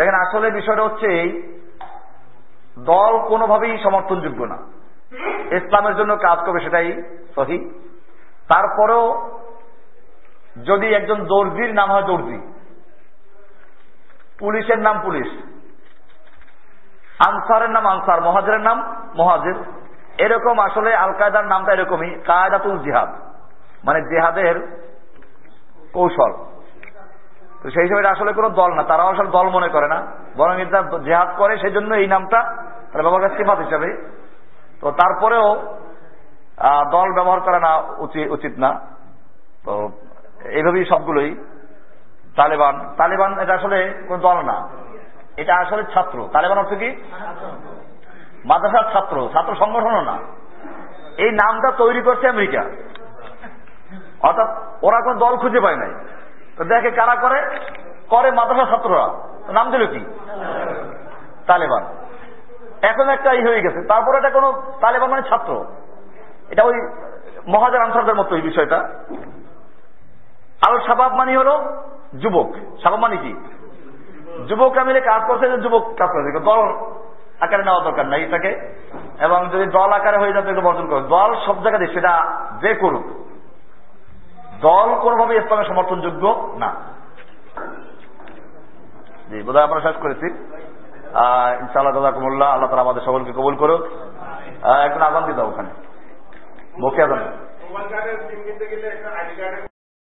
দেখেন, আসলে বিষয়টা হচ্ছে এই, দল কোনোভাবেই সমর্থনযোগ্য না। ইসলামের জন্য কাজ করবে সেটাই সহি। তারপরেও যদি একজন দর্জির নাম হয় দর্জি, পুলিশের নাম পুলিশ, আনসারের নাম আনসার মহাজের নাম মহাজের, এরকম আসলে আল কায়দার নামটা এরকমই, কায়দাতুল জিহাদ মানে জেহাদের কৌশল। তো সেই হিসেবে আসলে কোনো দল না। তারাও আসলে দল মনে করে না। বরং এটা জেহাদ করে সেই জন্য এই নামটা তারা ব্যবহার করে সিফাত হিসাবে। তো তারপরেও দল ব্যবহার করা না উচিত না। তো এইভাবেই সবগুলোই তালেবান। তালেবান এটা আসলে কোন দল না। এটা আসলে ছাত্র। তালেবান অর্থ কি? মাদ্রাসার ছাত্র ছাত্র সংগঠনও না। এই নামটা তৈরি করছে আমেরিকা। অর্থাৎ ওরা কোন দল খুঁজে পায় নাই। দেখে কারা করে? করে মাদ্রাসা ছাত্ররা। নাম দিল কি? তালেবান। এখন একটা ই হয়ে গেছে। তারপর এটা কোনো তালেবান মানে ছাত্র। এটা ওই মহাজার আনসারদের মতো এই বিষয়টা। আল সাবাব মানে হলো যুবক। সাবাব মানে কি? যুবকরা মিলে কাজ করছে যুবক কাজ করছে দল আকারে নেওয়া দরকার নাই এটাকে। এবং যদি দল আকারে হয়ে যাবে বর্জন করে। দল সব জায়গাতে সেটা যে করুক দল কোনোভাবে ইসলামের সমর্থনযোগ্য না। জি, বোধহয় আমরা শেষ করেছি। ইনশাআল্লাহ দাদা কুমুল্লাহ আল্লাহ তালা আমাদের সকলকে কবুল করুক। একজন আজান দিয়ে দাও ওখানে। মুখে আজান।